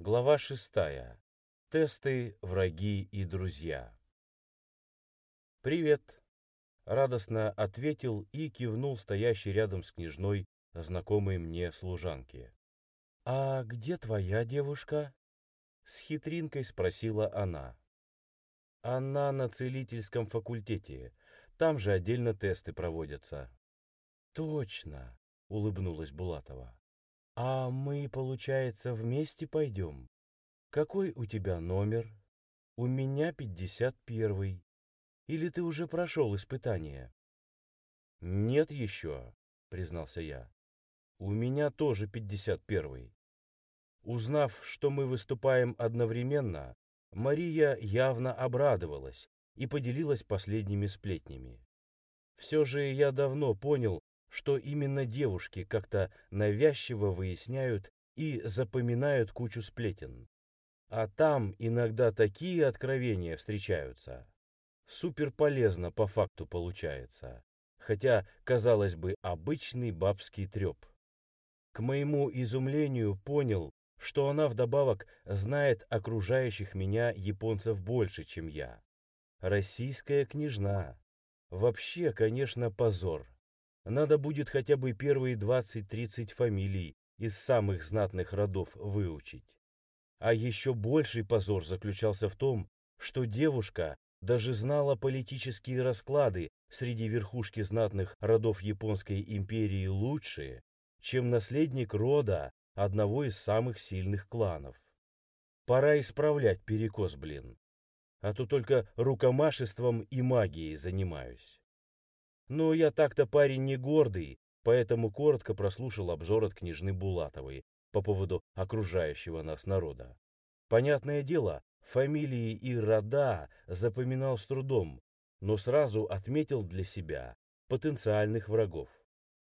Глава шестая. Тесты, враги и друзья. «Привет!» — радостно ответил и кивнул стоящий рядом с княжной знакомой мне служанке. «А где твоя девушка?» — с хитринкой спросила она. «Она на целительском факультете. Там же отдельно тесты проводятся». «Точно!» — улыбнулась Булатова. «А мы, получается, вместе пойдем? Какой у тебя номер? У меня пятьдесят первый. Или ты уже прошел испытание?» «Нет еще», — признался я. «У меня тоже пятьдесят первый». Узнав, что мы выступаем одновременно, Мария явно обрадовалась и поделилась последними сплетнями. Все же я давно понял, что именно девушки как-то навязчиво выясняют и запоминают кучу сплетен. А там иногда такие откровения встречаются. Супер полезно по факту получается. Хотя, казалось бы, обычный бабский треп. К моему изумлению понял, что она вдобавок знает окружающих меня японцев больше, чем я. Российская княжна. Вообще, конечно, позор. Надо будет хотя бы первые 20-30 фамилий из самых знатных родов выучить. А еще больший позор заключался в том, что девушка даже знала политические расклады среди верхушки знатных родов Японской империи лучше, чем наследник рода одного из самых сильных кланов. Пора исправлять перекос, блин. А то только рукомашеством и магией занимаюсь. Но я так-то парень не гордый, поэтому коротко прослушал обзор от княжны Булатовой по поводу окружающего нас народа. Понятное дело, фамилии и рода запоминал с трудом, но сразу отметил для себя потенциальных врагов.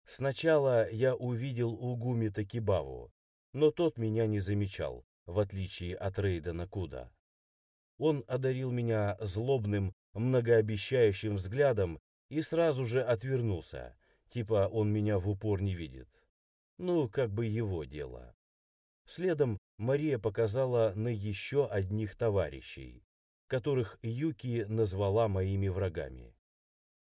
Сначала я увидел Угуми Такибаву, но тот меня не замечал, в отличие от Рейдена Куда. Он одарил меня злобным, многообещающим взглядом и сразу же отвернулся, типа он меня в упор не видит. Ну, как бы его дело. Следом Мария показала на еще одних товарищей, которых Юки назвала моими врагами.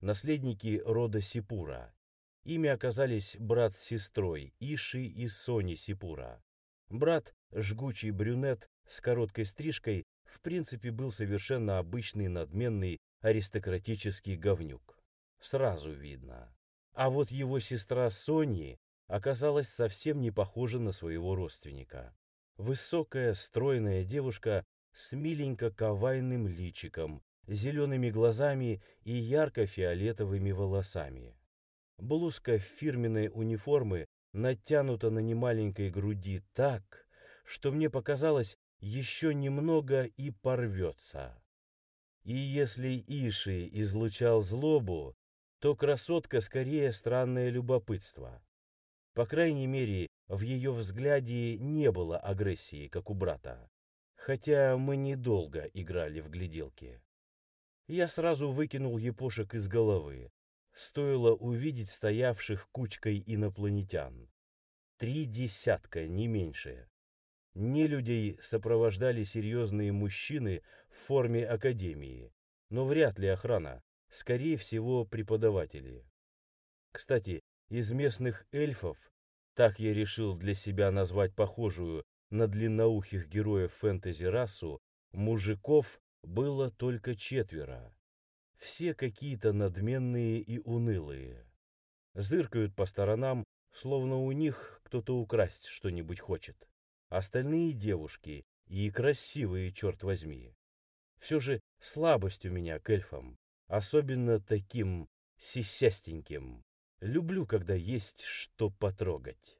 Наследники рода Сипура. Ими оказались брат с сестрой Иши и Сони Сипура. Брат, жгучий брюнет с короткой стрижкой, в принципе был совершенно обычный надменный аристократический говнюк сразу видно. А вот его сестра Сони оказалась совсем не похожа на своего родственника. Высокая, стройная девушка с миленько-кавайным личиком, зелеными глазами и ярко-фиолетовыми волосами. Блузка фирменной униформы натянута на немаленькой груди так, что мне показалось, еще немного и порвется. И если Иши излучал злобу, то красотка скорее странное любопытство. По крайней мере, в ее взгляде не было агрессии, как у брата. Хотя мы недолго играли в гляделки. Я сразу выкинул епошек из головы. Стоило увидеть стоявших кучкой инопланетян. Три десятка, не меньше. Не людей сопровождали серьезные мужчины в форме академии, но вряд ли охрана скорее всего, преподаватели. Кстати, из местных эльфов, так я решил для себя назвать похожую на длинноухих героев фэнтези расу, мужиков было только четверо. Все какие-то надменные и унылые. Зыркают по сторонам, словно у них кто-то украсть что-нибудь хочет. Остальные девушки и красивые, черт возьми. Все же слабость у меня к эльфам особенно таким сисястеньким. Люблю, когда есть что потрогать.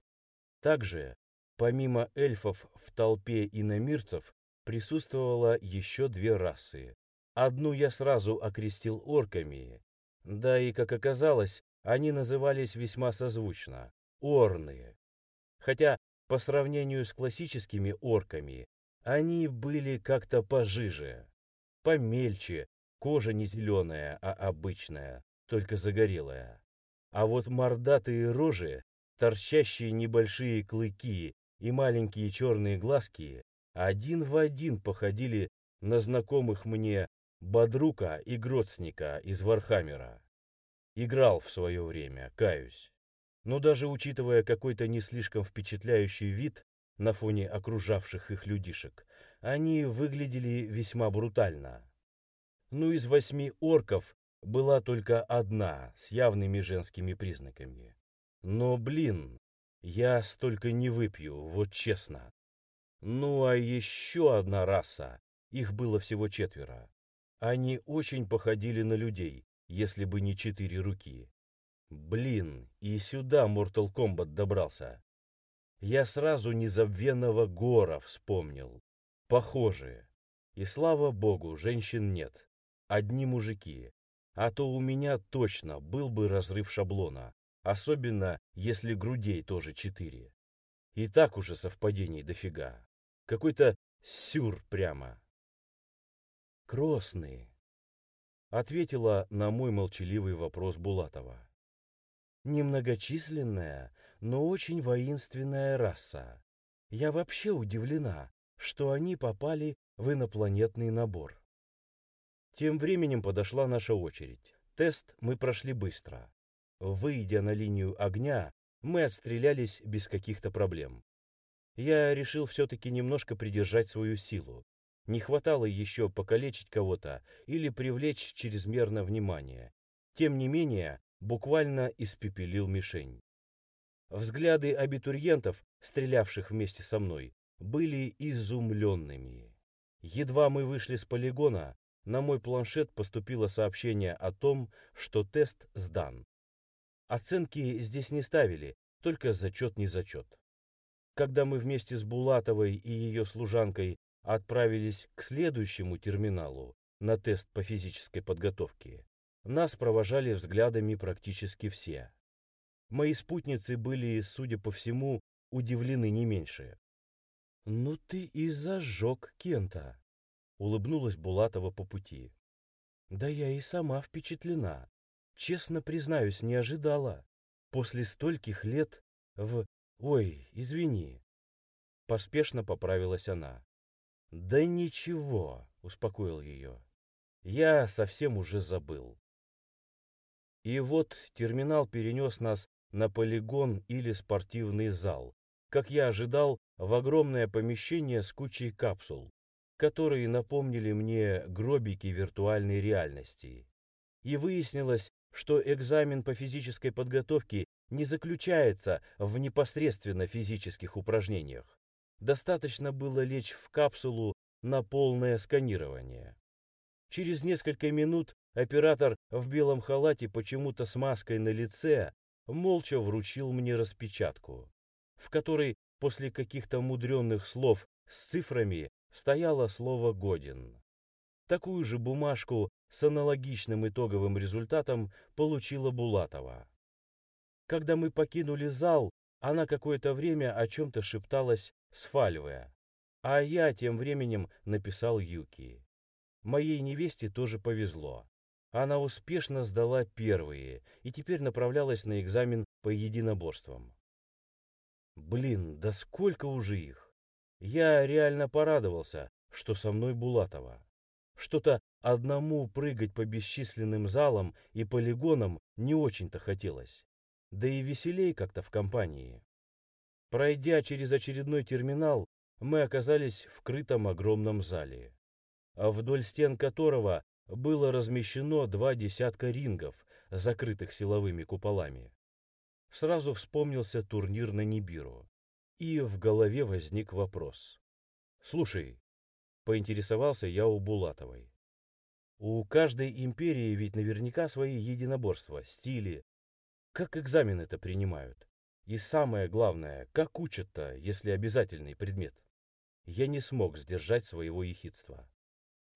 Также, помимо эльфов в толпе иномирцев, присутствовало еще две расы. Одну я сразу окрестил орками, да и, как оказалось, они назывались весьма созвучно – орные. Хотя, по сравнению с классическими орками, они были как-то пожиже, помельче, Кожа не зеленая, а обычная, только загорелая. А вот мордатые рожи, торчащие небольшие клыки и маленькие черные глазки один в один походили на знакомых мне Бодрука и Гроцника из Вархаммера. Играл в свое время, каюсь. Но даже учитывая какой-то не слишком впечатляющий вид на фоне окружавших их людишек, они выглядели весьма брутально. Ну, из восьми орков была только одна с явными женскими признаками. Но, блин, я столько не выпью, вот честно. Ну, а еще одна раса, их было всего четверо. Они очень походили на людей, если бы не четыре руки. Блин, и сюда Mortal Kombat добрался. Я сразу незабвенного Гора вспомнил. Похожие. И слава богу, женщин нет. Одни мужики. А то у меня точно был бы разрыв шаблона. Особенно, если грудей тоже четыре. И так уже совпадений дофига. Какой-то сюр прямо. Кросные. Ответила на мой молчаливый вопрос Булатова. Немногочисленная, но очень воинственная раса. Я вообще удивлена, что они попали в инопланетный набор. Тем временем подошла наша очередь. Тест мы прошли быстро. Выйдя на линию огня, мы отстрелялись без каких-то проблем. Я решил все-таки немножко придержать свою силу. Не хватало еще покалечить кого-то или привлечь чрезмерно внимание. Тем не менее, буквально испепелил мишень. Взгляды абитуриентов, стрелявших вместе со мной, были изумленными. Едва мы вышли с полигона, на мой планшет поступило сообщение о том, что тест сдан. Оценки здесь не ставили, только зачет не зачет. Когда мы вместе с Булатовой и ее служанкой отправились к следующему терминалу на тест по физической подготовке, нас провожали взглядами практически все. Мои спутницы были, судя по всему, удивлены не меньше. «Ну ты и зажег Кента!» — улыбнулась Булатова по пути. «Да я и сама впечатлена. Честно признаюсь, не ожидала. После стольких лет в... Ой, извини». Поспешно поправилась она. «Да ничего», — успокоил ее. «Я совсем уже забыл. И вот терминал перенес нас на полигон или спортивный зал, как я ожидал, в огромное помещение с кучей капсул, которые напомнили мне гробики виртуальной реальности. И выяснилось, что экзамен по физической подготовке не заключается в непосредственно физических упражнениях. Достаточно было лечь в капсулу на полное сканирование. Через несколько минут Оператор в белом халате почему-то с маской на лице молча вручил мне распечатку, в которой после каких-то мудренных слов с цифрами стояло слово «годен». Такую же бумажку с аналогичным итоговым результатом получила Булатова. Когда мы покинули зал, она какое-то время о чем-то шепталась с Фальве, а я тем временем написал Юки. Моей невесте тоже повезло. Она успешно сдала первые и теперь направлялась на экзамен по единоборствам. Блин, да сколько уже их! Я реально порадовался, что со мной Булатова. Что-то одному прыгать по бесчисленным залам и полигонам не очень-то хотелось. Да и веселей как-то в компании. Пройдя через очередной терминал, мы оказались в крытом огромном зале, а вдоль стен которого было размещено два десятка рингов, закрытых силовыми куполами. Сразу вспомнился турнир на Нибиру. И в голове возник вопрос. «Слушай», — поинтересовался я у Булатовой, «у каждой империи ведь наверняка свои единоборства, стили. Как экзамен это принимают? И самое главное, как учат-то, если обязательный предмет?» Я не смог сдержать своего ехидства.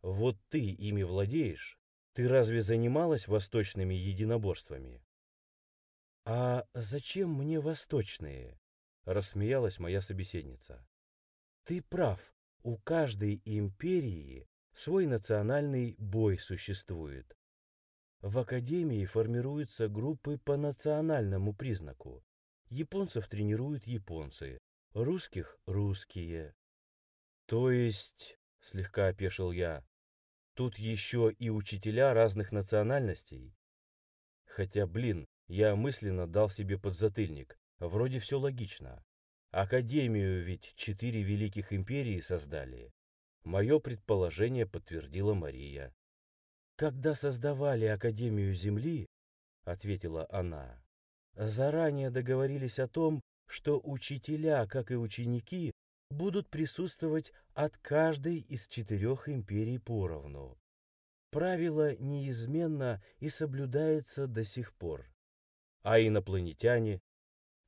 Вот ты ими владеешь? Ты разве занималась восточными единоборствами? А зачем мне восточные? Рассмеялась моя собеседница. Ты прав, у каждой империи свой национальный бой существует. В академии формируются группы по национальному признаку. Японцев тренируют японцы, русских – русские. То есть, слегка опешил я, тут еще и учителя разных национальностей? Хотя, блин, я мысленно дал себе подзатыльник. Вроде все логично. Академию ведь четыре великих империи создали. Мое предположение подтвердила Мария. «Когда создавали Академию Земли, — ответила она, — заранее договорились о том, что учителя, как и ученики, будут присутствовать от каждой из четырех империй поровну. Правило неизменно и соблюдается до сих пор. А инопланетяне?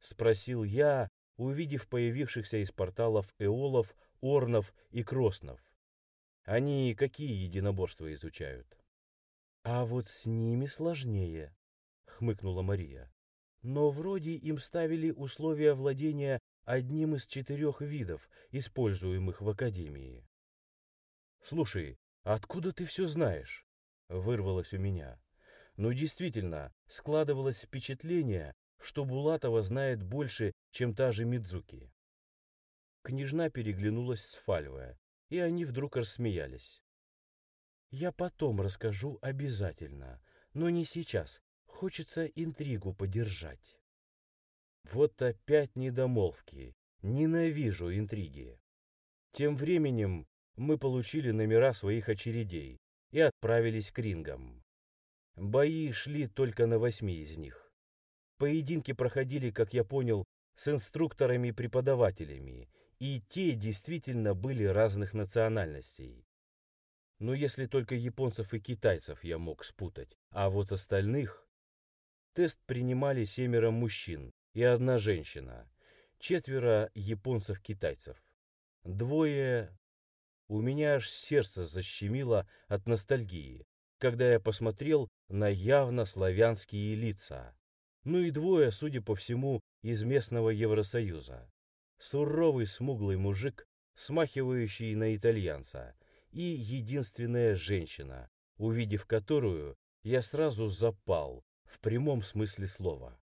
Спросил я, увидев появившихся из порталов эолов, орнов и кроснов. Они какие единоборства изучают? А вот с ними сложнее, хмыкнула Мария. Но вроде им ставили условия владения одним из четырех видов, используемых в Академии. Слушай, откуда ты все знаешь? Вырвалось у меня. Ну действительно, складывалось впечатление, что Булатова знает больше, чем та же Мидзуки. Княжна переглянулась с Фальве, и они вдруг рассмеялись. «Я потом расскажу обязательно, но не сейчас. Хочется интригу подержать». Вот опять недомолвки. Ненавижу интриги. Тем временем мы получили номера своих очередей и отправились к рингам. Бои шли только на восьми из них. Поединки проходили, как я понял, с инструкторами-преподавателями, и те действительно были разных национальностей. Но если только японцев и китайцев я мог спутать, а вот остальных... Тест принимали семеро мужчин и одна женщина, четверо японцев-китайцев. Двое... У меня аж сердце защемило от ностальгии, когда я посмотрел на явно славянские лица. Ну и двое, судя по всему, из местного Евросоюза. Суровый смуглый мужик, смахивающий на итальянца, и единственная женщина, увидев которую, я сразу запал, в прямом смысле слова.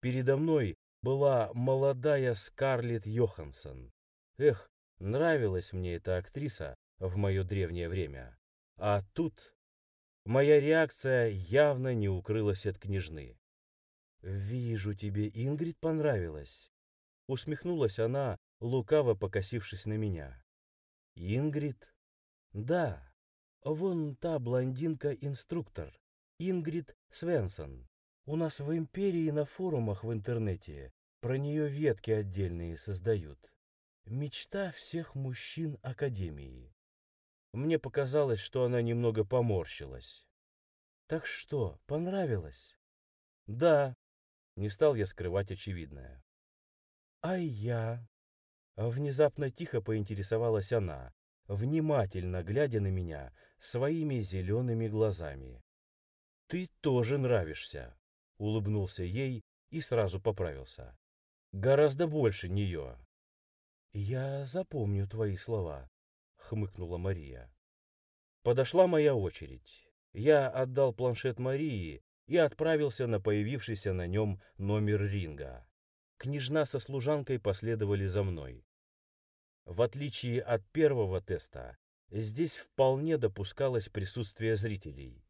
Передо мной была молодая Скарлетт Йоханссон. Эх, нравилась мне эта актриса в мое древнее время. А тут Моя реакция явно не укрылась от княжны. «Вижу, тебе Ингрид понравилась», — усмехнулась она, лукаво покосившись на меня. «Ингрид?» «Да, вон та блондинка-инструктор, Ингрид Свенсон. У нас в Империи на форумах в интернете про нее ветки отдельные создают. Мечта всех мужчин Академии. Мне показалось, что она немного поморщилась. «Так что, понравилось?» «Да», — не стал я скрывать очевидное. «А я?» Внезапно тихо поинтересовалась она, внимательно глядя на меня своими зелеными глазами. «Ты тоже нравишься», — улыбнулся ей и сразу поправился. «Гораздо больше нее». «Я запомню твои слова», хмыкнула Мария. Подошла моя очередь. Я отдал планшет Марии и отправился на появившийся на нем номер ринга. Княжна со служанкой последовали за мной. В отличие от первого теста, здесь вполне допускалось присутствие зрителей.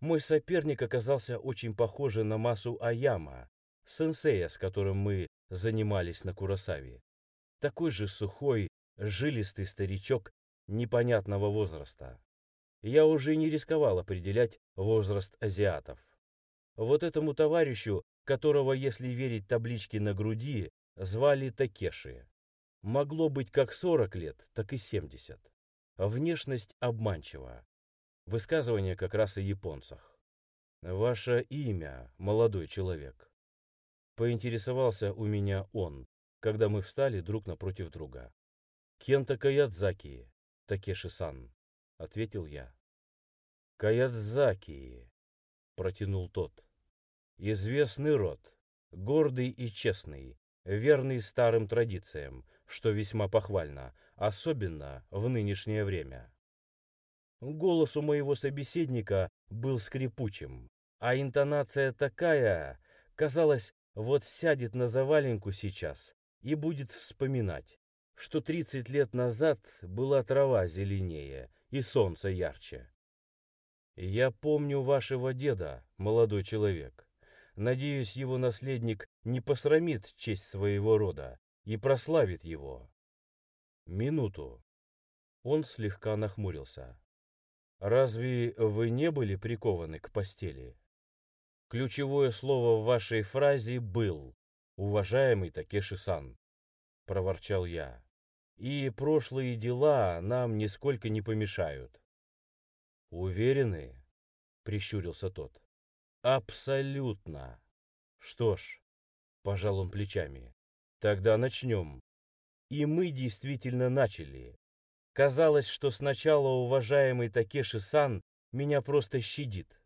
Мой соперник оказался очень похожий на массу Аяма, сенсея, с которым мы занимались на Курасаве. Такой же сухой, жилистый старичок непонятного возраста. Я уже не рисковал определять возраст азиатов. Вот этому товарищу, которого, если верить табличке на груди, звали Такеши. Могло быть как 40 лет, так и 70. Внешность обманчива. Высказывание как раз о японцах. «Ваше имя, молодой человек?» Поинтересовался у меня он, когда мы встали друг напротив друга. Кента Каядзаки, Такеши-сан, ответил я. Каядзаки, протянул тот. Известный род, гордый и честный, верный старым традициям, что весьма похвально, особенно в нынешнее время. Голос у моего собеседника был скрипучим, а интонация такая, казалось, вот сядет на заваленку сейчас и будет вспоминать, что 30 лет назад была трава зеленее и солнце ярче. Я помню вашего деда, молодой человек. Надеюсь, его наследник не посрамит честь своего рода и прославит его. Минуту. Он слегка нахмурился. Разве вы не были прикованы к постели? Ключевое слово в вашей фразе «был», уважаемый Такеши-сан, проворчал я. И прошлые дела нам нисколько не помешают. Уверены? Прищурился тот. Абсолютно. Что ж, пожал он плечами. Тогда начнем. И мы действительно начали. Казалось, что сначала уважаемый Такеши-сан меня просто щадит.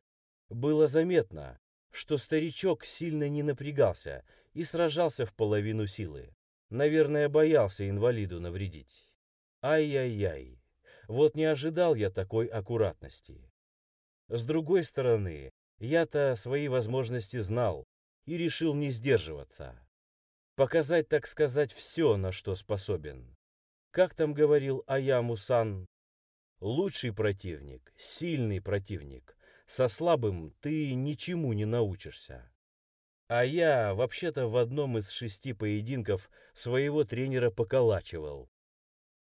Было заметно, что старичок сильно не напрягался и сражался в половину силы. Наверное, боялся инвалиду навредить. Ай-яй-яй, вот не ожидал я такой аккуратности. С другой стороны, я-то свои возможности знал и решил не сдерживаться. Показать, так сказать, все, на что способен. Как там говорил Аяму-сан? Лучший противник, сильный противник. Со слабым ты ничему не научишься. А я, вообще-то, в одном из шести поединков своего тренера поколачивал.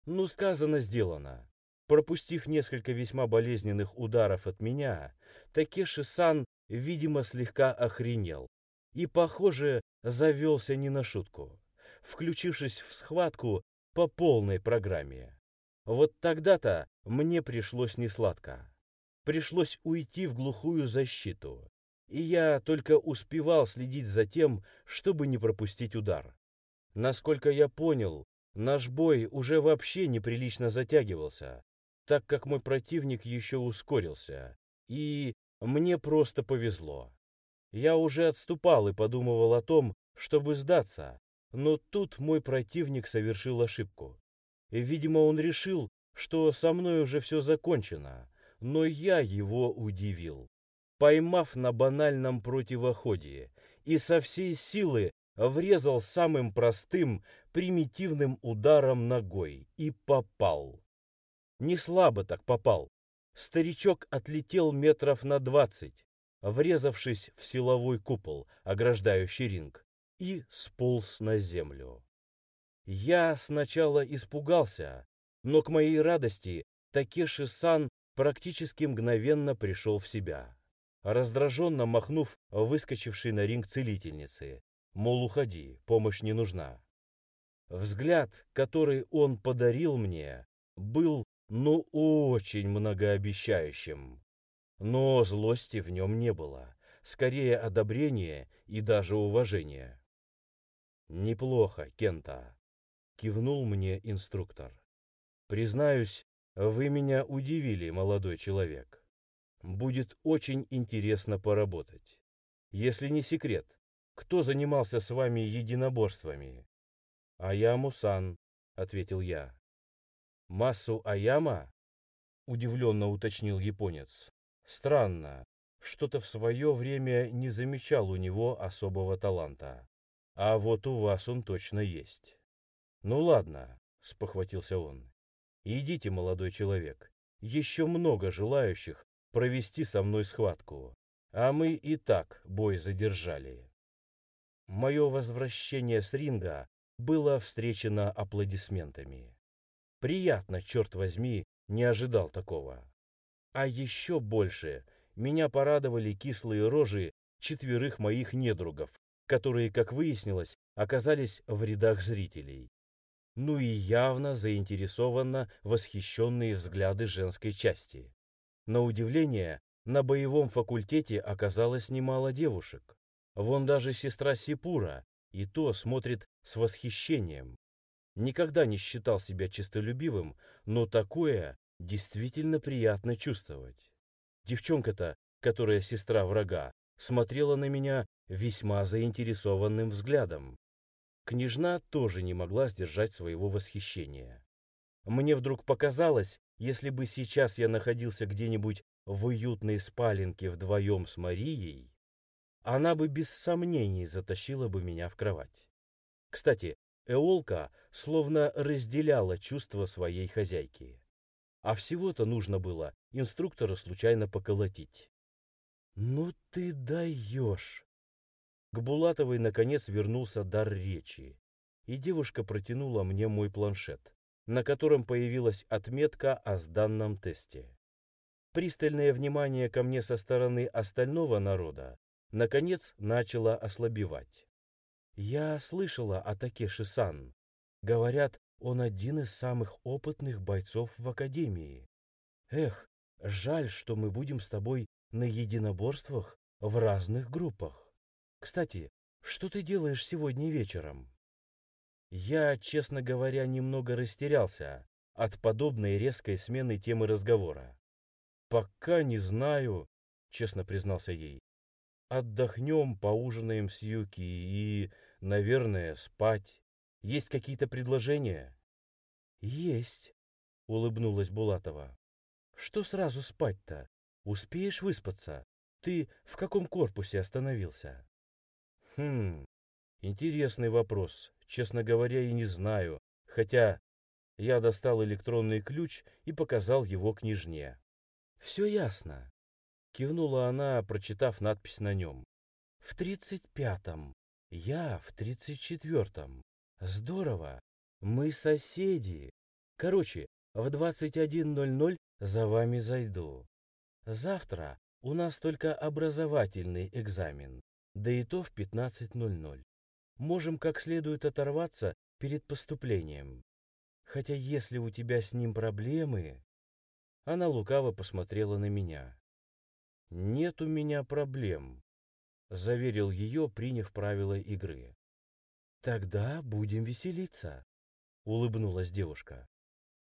Ну, сказано, сделано. Пропустив несколько весьма болезненных ударов от меня, Такеши-сан, видимо, слегка охренел и, похоже, завелся не на шутку, включившись в схватку по полной программе. Вот тогда-то мне пришлось несладко. Пришлось уйти в глухую защиту, и я только успевал следить за тем, чтобы не пропустить удар. Насколько я понял, наш бой уже вообще неприлично затягивался, так как мой противник еще ускорился, и мне просто повезло. Я уже отступал и подумывал о том, чтобы сдаться, но тут мой противник совершил ошибку. Видимо, он решил, что со мной уже все закончено, но я его удивил, поймав на банальном противоходе и со всей силы врезал самым простым, примитивным ударом ногой и попал. Не слабо так попал. Старичок отлетел метров на двадцать, врезавшись в силовой купол, ограждающий ринг, и сполз на землю. Я сначала испугался, но к моей радости Такеши-сан практически мгновенно пришел в себя, раздраженно махнув выскочившей на ринг целительницы, мол, уходи, помощь не нужна. Взгляд, который он подарил мне, был ну очень многообещающим. Но злости в нем не было, скорее одобрение и даже уважение. «Неплохо, Кента», — кивнул мне инструктор. «Признаюсь, вы меня удивили, молодой человек. Будет очень интересно поработать. Если не секрет, кто занимался с вами единоборствами?» «А я Мусан», — ответил я. «Массу Аяма?» — удивленно уточнил японец. «Странно. Что-то в свое время не замечал у него особого таланта. А вот у вас он точно есть». «Ну ладно», — спохватился он. «Идите, молодой человек. Еще много желающих провести со мной схватку. А мы и так бой задержали». Мое возвращение с ринга было встречено аплодисментами. Приятно, черт возьми, не ожидал такого. А еще больше меня порадовали кислые рожи четверых моих недругов, которые, как выяснилось, оказались в рядах зрителей. Ну и явно заинтересованно восхищенные взгляды женской части. На удивление, на боевом факультете оказалось немало девушек. Вон даже сестра Сипура, и то смотрит с восхищением. Никогда не считал себя честолюбивым, но такое действительно приятно чувствовать. Девчонка-то, которая сестра врага, смотрела на меня весьма заинтересованным взглядом. Княжна тоже не могла сдержать своего восхищения. Мне вдруг показалось, если бы сейчас я находился где-нибудь в уютной спаленке вдвоем с Марией, она бы без сомнений затащила бы меня в кровать. Кстати, Эолка словно разделяла чувства своей хозяйки. А всего-то нужно было инструктора случайно поколотить. «Ну ты даешь!» К Булатовой, наконец, вернулся дар речи, и девушка протянула мне мой планшет, на котором появилась отметка о сданном тесте. Пристальное внимание ко мне со стороны остального народа наконец начало ослабевать. Я слышала о Такеши-сан. Говорят, он один из самых опытных бойцов в Академии. Эх, жаль, что мы будем с тобой на единоборствах в разных группах. Кстати, что ты делаешь сегодня вечером? Я, честно говоря, немного растерялся от подобной резкой смены темы разговора. Пока не знаю, честно признался ей. Отдохнем, поужинаем с Юки и, наверное, спать. Есть какие-то предложения? Есть, улыбнулась Булатова. Что сразу спать-то? Успеешь выспаться? Ты в каком корпусе остановился? Хм, интересный вопрос. Честно говоря, и не знаю. Хотя я достал электронный ключ и показал его княжне. Все ясно. Кивнула она, прочитав надпись на нем. В тридцать пятом. Я в тридцать четвертом. Здорово. Мы соседи. Короче, в двадцать один ноль ноль за вами зайду. Завтра у нас только образовательный экзамен, да и то в 15.00. Можем как следует оторваться перед поступлением. Хотя если у тебя с ним проблемы... Она лукаво посмотрела на меня. «Нет у меня проблем», — заверил ее, приняв правила игры. «Тогда будем веселиться», — улыбнулась девушка.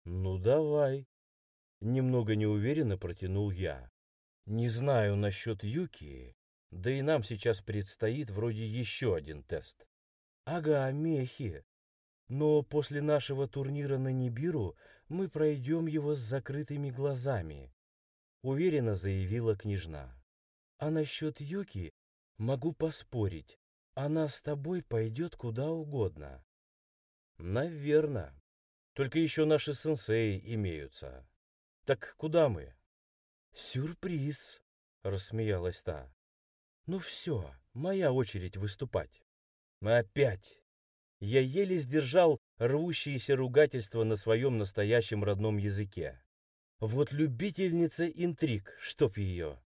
«Ну давай», — немного неуверенно протянул я. Не знаю насчет Юки, да и нам сейчас предстоит вроде еще один тест. Ага, мехи. Но после нашего турнира на Нибиру мы пройдем его с закрытыми глазами, уверенно заявила княжна. А насчет Юки могу поспорить, она с тобой пойдет куда угодно. Наверно. Только еще наши сенсеи имеются. Так куда мы? «Сюрприз!» — рассмеялась та. «Ну все, моя очередь выступать». «Опять!» Я еле сдержал рвущиеся ругательства на своем настоящем родном языке. Вот любительница интриг, чтоб ее.